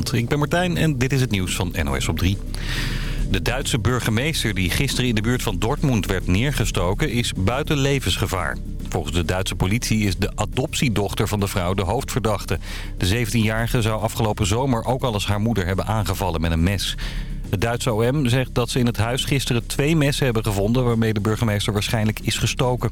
Ik ben Martijn en dit is het nieuws van NOS op 3. De Duitse burgemeester die gisteren in de buurt van Dortmund werd neergestoken is buiten levensgevaar. Volgens de Duitse politie is de adoptiedochter van de vrouw de hoofdverdachte. De 17-jarige zou afgelopen zomer ook al eens haar moeder hebben aangevallen met een mes. Het Duitse OM zegt dat ze in het huis gisteren twee messen hebben gevonden... waarmee de burgemeester waarschijnlijk is gestoken.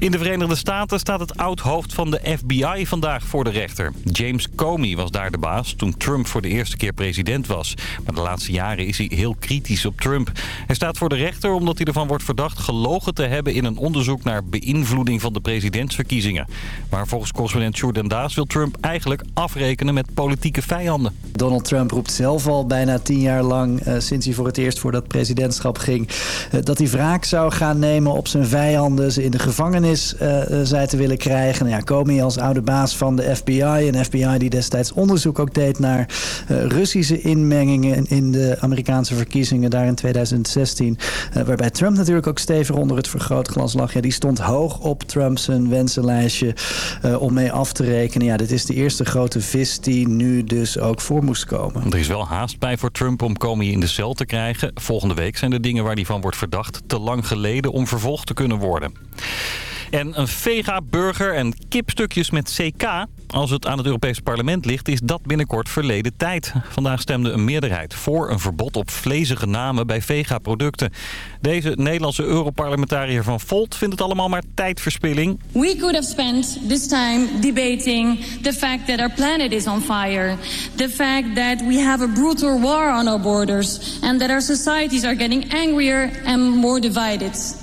In de Verenigde Staten staat het oud-hoofd van de FBI vandaag voor de rechter. James Comey was daar de baas toen Trump voor de eerste keer president was. Maar de laatste jaren is hij heel kritisch op Trump. Hij staat voor de rechter omdat hij ervan wordt verdacht gelogen te hebben... in een onderzoek naar beïnvloeding van de presidentsverkiezingen. Maar volgens correspondent Jordan Daas wil Trump eigenlijk afrekenen met politieke vijanden. Donald Trump roept zelf al bijna tien jaar lang, uh, sinds hij voor het eerst voor dat presidentschap ging... Uh, dat hij wraak zou gaan nemen op zijn vijanden, ze in de gevangenis uh, zei te willen krijgen. Nou ja, Comey als oude baas van de FBI. Een FBI die destijds onderzoek ook deed naar uh, Russische inmengingen in de Amerikaanse verkiezingen daar in 2016. Uh, waarbij Trump natuurlijk ook stevig onder het vergrootglas lag. Ja, die stond hoog op Trumps wensenlijstje om mee af te rekenen. Ja, dit is de eerste grote vis die nu dus ook voor moest komen. Er is wel haast bij voor Trump om Comey in de cel te krijgen. Volgende week zijn de dingen waar hij van wordt verdacht te lang geleden om vervolgd te kunnen worden. En een vega-burger en kipstukjes met CK. Als het aan het Europese parlement ligt, is dat binnenkort verleden tijd. Vandaag stemde een meerderheid voor een verbod op vlezige namen bij vega-producten. Deze Nederlandse Europarlementariër van Volt vindt het allemaal maar tijdverspilling. We could have spent this time debating the fact that our planet is on fire. The fact that we have a brutal war on our borders. And that our societies are getting angrier and more divided.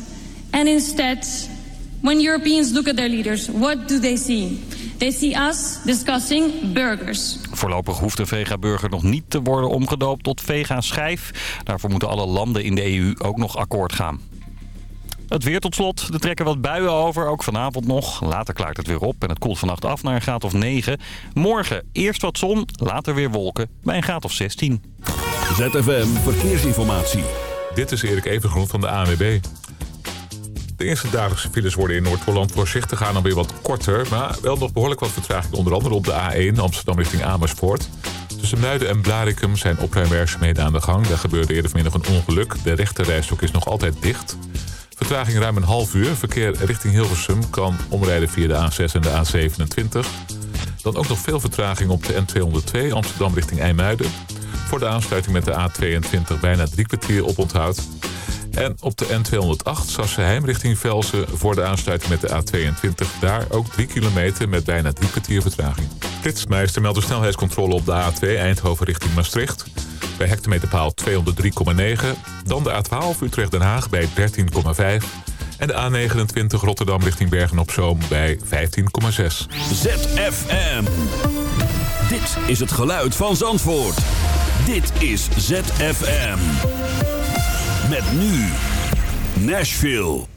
And instead... When Europeans look at their leaders, what do they see? They see us discussing burgers. Voorlopig hoeft de vega-burger nog niet te worden omgedoopt tot vega-schijf. Daarvoor moeten alle landen in de EU ook nog akkoord gaan. Het weer tot slot. Er trekken wat buien over, ook vanavond nog. Later klaart het weer op en het koelt vannacht af naar een graad of 9. Morgen eerst wat zon, later weer wolken bij een graad of 16. ZFM Verkeersinformatie. Dit is Erik Evengroen van de ANWB. De eerste dagelijkse files worden in Noord-Holland voorzichtig aan dan weer wat korter. Maar wel nog behoorlijk wat vertraging. Onder andere op de A1 Amsterdam richting Amersfoort. Tussen Muiden en Blarikum zijn opruimwerkzaamheden aan de gang. Daar gebeurde eerder vanmiddag een ongeluk. De rechterrijstok is nog altijd dicht. Vertraging ruim een half uur. Verkeer richting Hilversum kan omrijden via de A6 en de A27. Dan ook nog veel vertraging op de N202 Amsterdam richting IJmuiden. Voor de aansluiting met de A22 bijna drie kwartier op onthoud. En op de N208 Sassenheim richting Velsen voor de aansluiting met de A22. Daar ook 3 kilometer met bijna drie kwartier vertraging. Flitsmeister meldt de snelheidscontrole op de A2 Eindhoven richting Maastricht. Bij hectometerpaal 203,9. Dan de A12 Utrecht-Den Haag bij 13,5. En de A29 Rotterdam richting Bergen-op-Zoom bij 15,6. ZFM. Dit is het geluid van Zandvoort. Dit is ZFM. Met nu Nashville.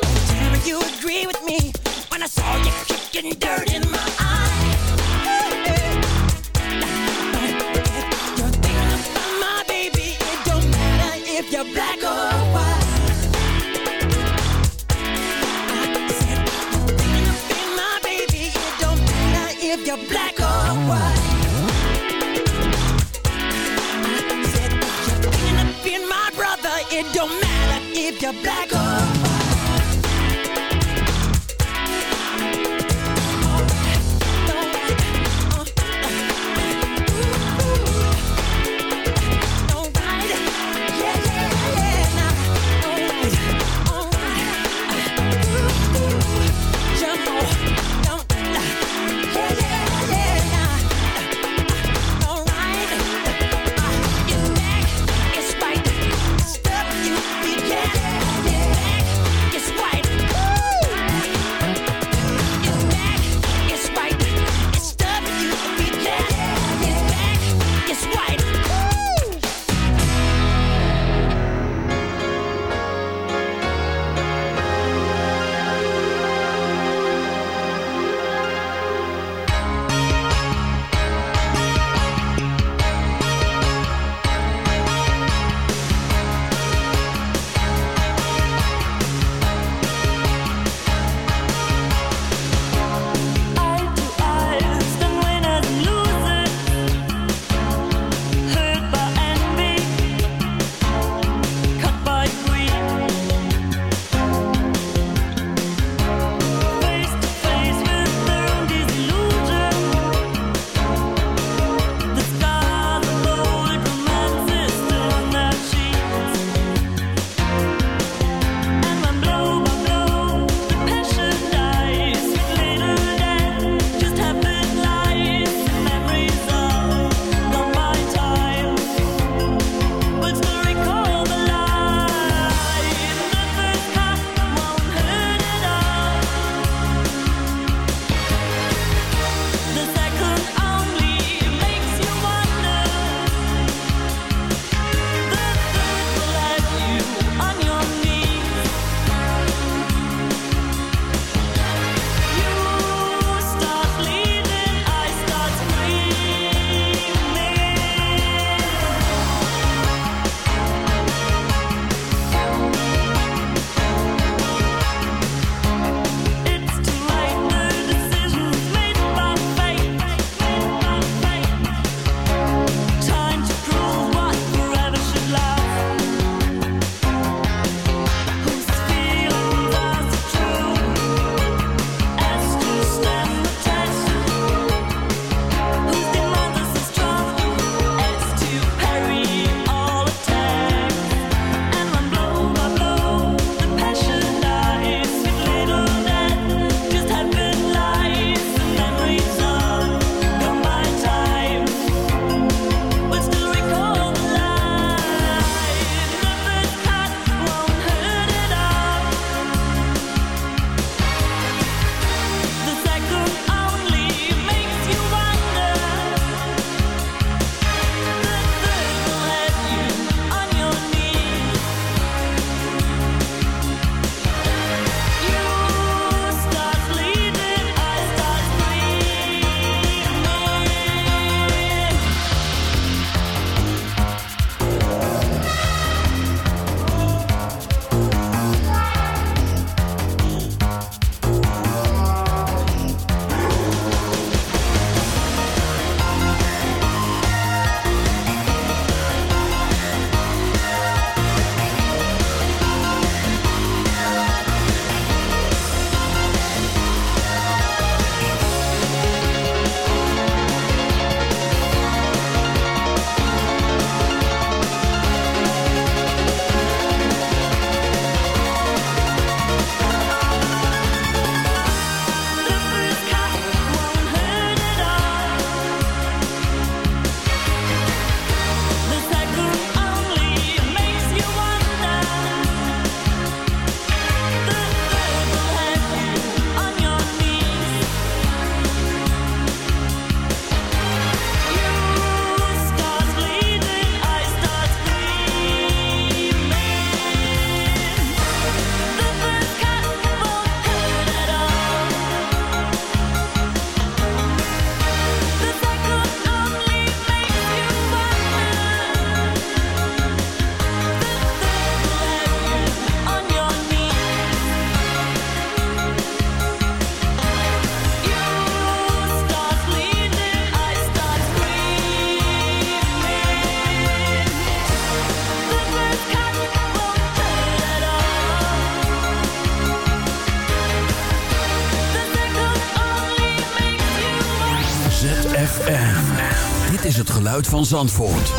Van Zandvoort.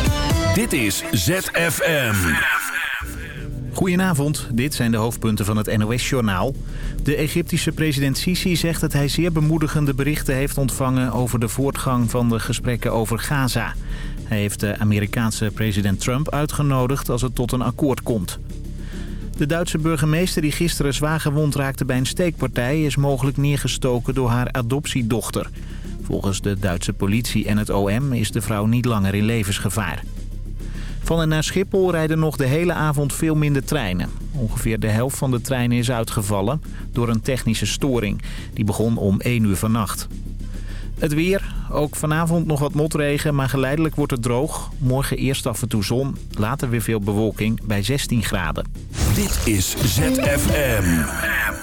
Dit is ZFM. Goedenavond, dit zijn de hoofdpunten van het NOS-journaal. De Egyptische president Sisi zegt dat hij zeer bemoedigende berichten heeft ontvangen... over de voortgang van de gesprekken over Gaza. Hij heeft de Amerikaanse president Trump uitgenodigd als het tot een akkoord komt. De Duitse burgemeester die gisteren zwaar gewond raakte bij een steekpartij... is mogelijk neergestoken door haar adoptiedochter. Volgens de Duitse politie en het OM is de vrouw niet langer in levensgevaar. Van en naar Schiphol rijden nog de hele avond veel minder treinen. Ongeveer de helft van de treinen is uitgevallen door een technische storing. Die begon om 1 uur vannacht. Het weer, ook vanavond nog wat motregen, maar geleidelijk wordt het droog. Morgen eerst af en toe zon, later weer veel bewolking bij 16 graden. Dit is ZFM.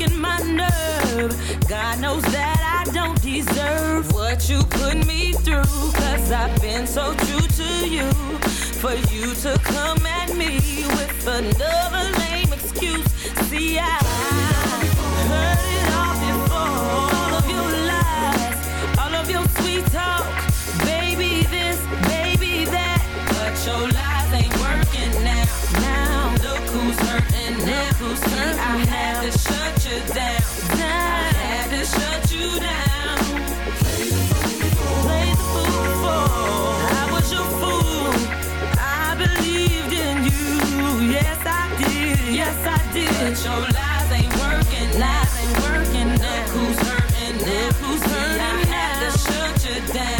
Working my nerve, God knows that I don't deserve what you put me through. Cause I've been so true to you. For you to come at me with another lame excuse. See, I heard it all I had to shut you down. I had to shut you down. Play the fool before. I was your fool. I believed in you. Yes, I did. Yes, I did. Your lies ain't working. Lies ain't working. Who's hurting who's hurting I had to shut you down.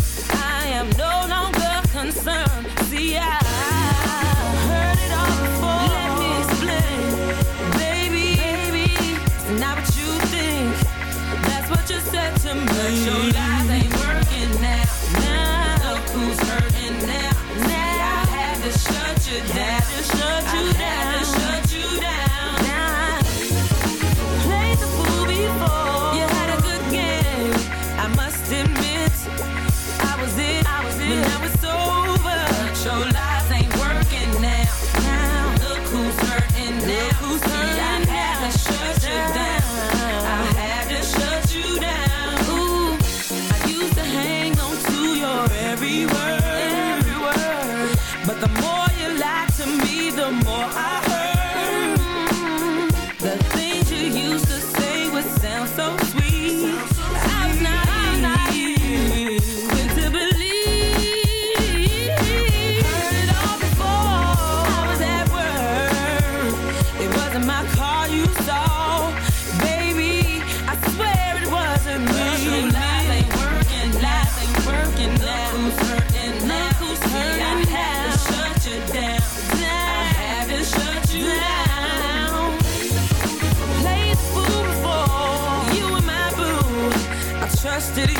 am no longer concerned. See, I heard it all before. Let me explain, baby. baby it's not what you think. That's what you said to me. But your lies ain't working now. Now look who's hurting now. Now I had to shut you down. Had to shut you down. More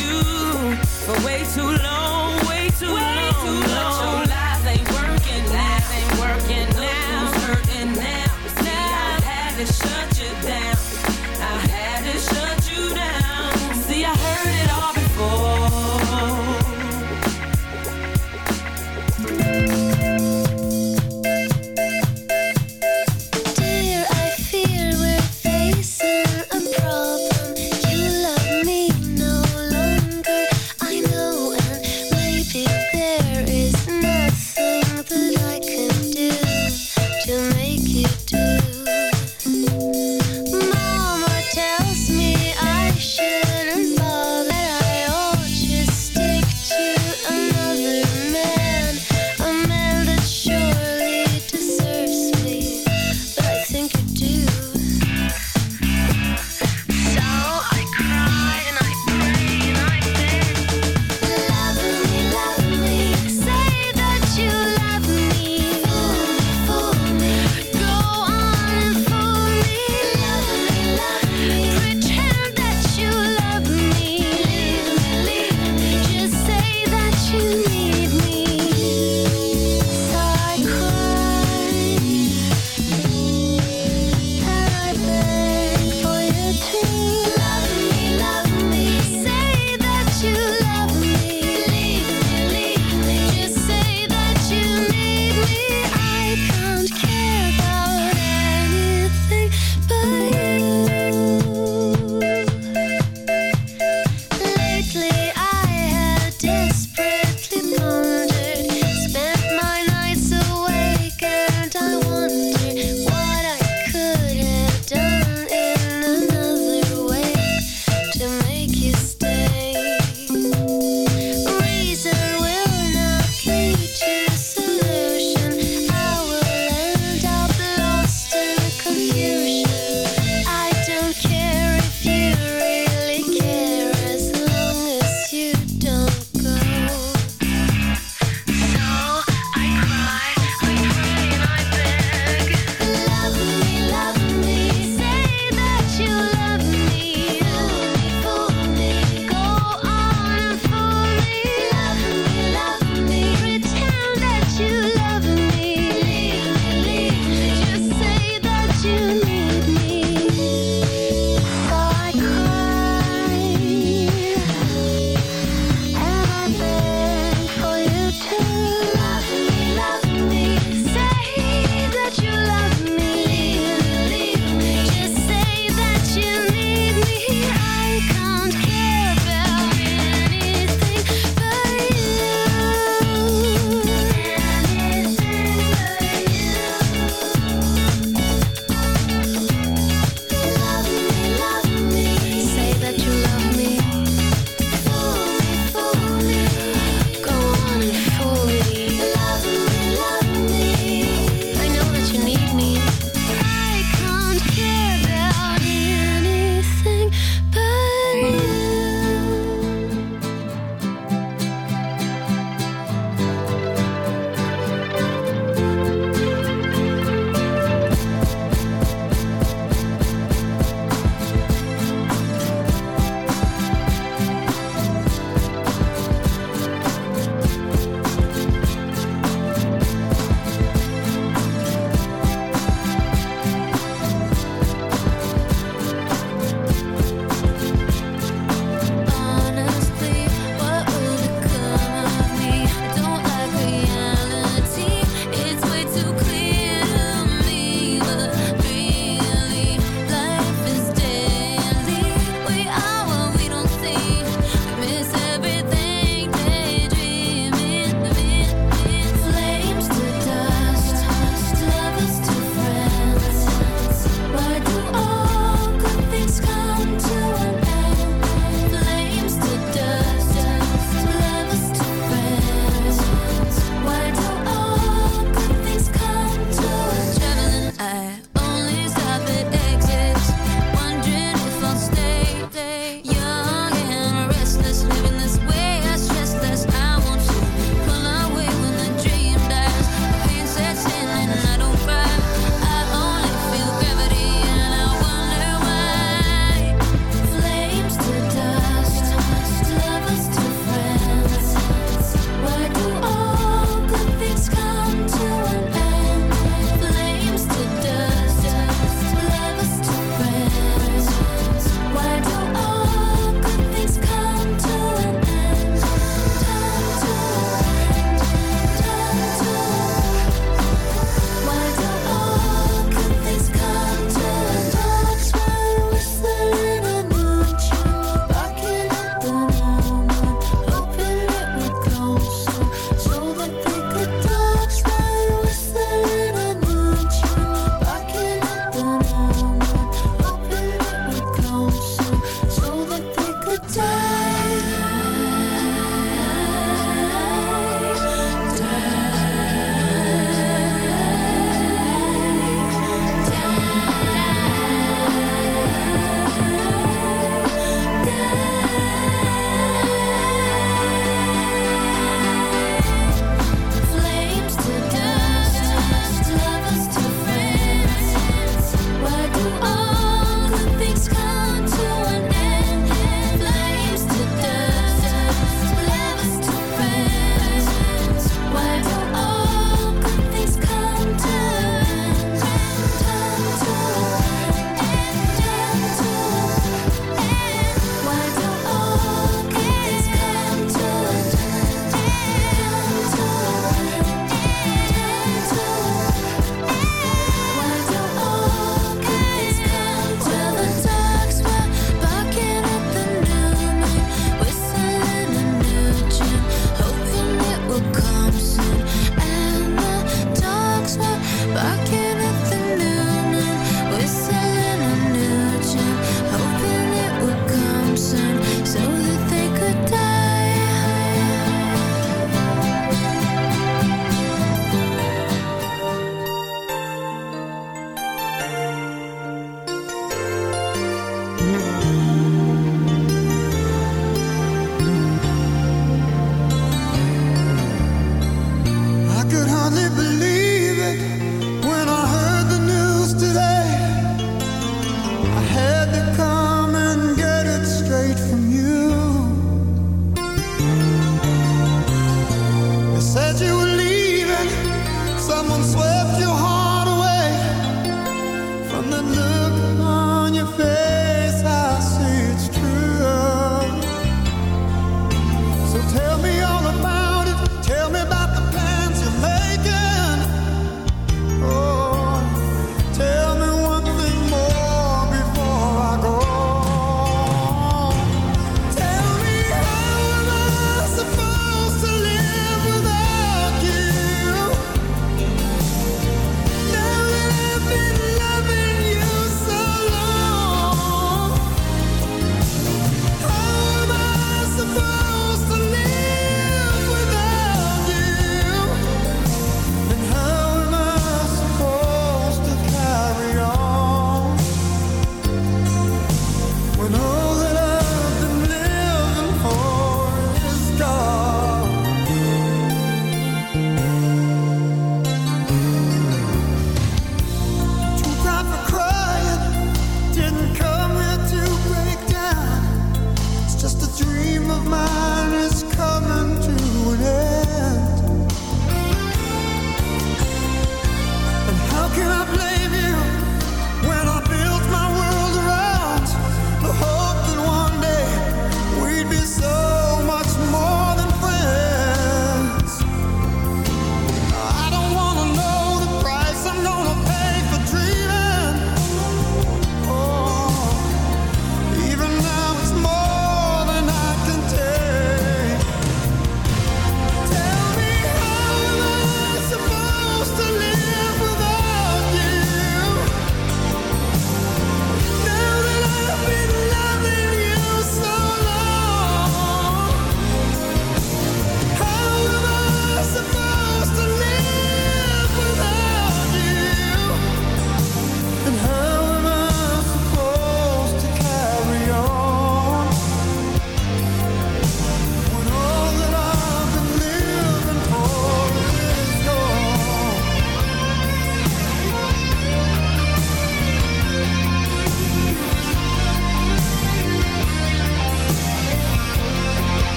you for way too long, way too long. But your lies ain't working, lies ain't working now. Who's hurting now? See, I had to shut you down.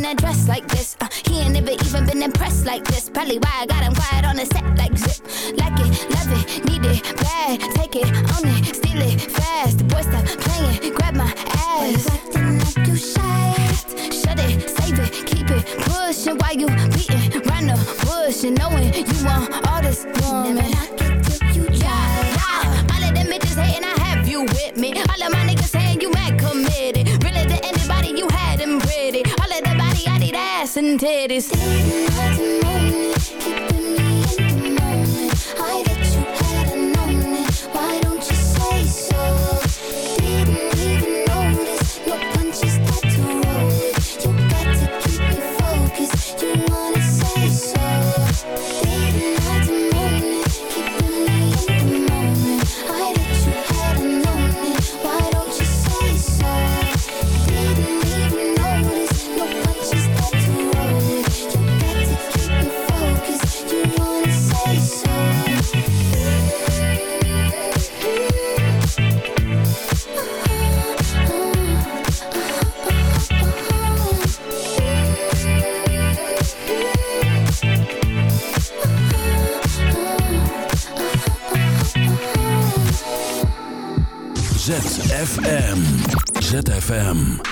in a dress like this. Uh, he ain't never even been impressed like this. Probably why I got him quiet on the set like zip. Like it, love it, need it, bad. Take it, own it, steal it, fast. The boy stop playing, grab my ass. Why you like you shy? Shut it, save it, keep it pushing. Why you beating round the bush and knowing you want all this woman. Never knock it till you try. Yeah, yeah. All of them bitches hating, I have you with me. All of my titties ZFM.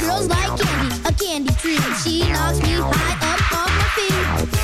Girls like candy, a candy treat. She knocks me high up on my feet.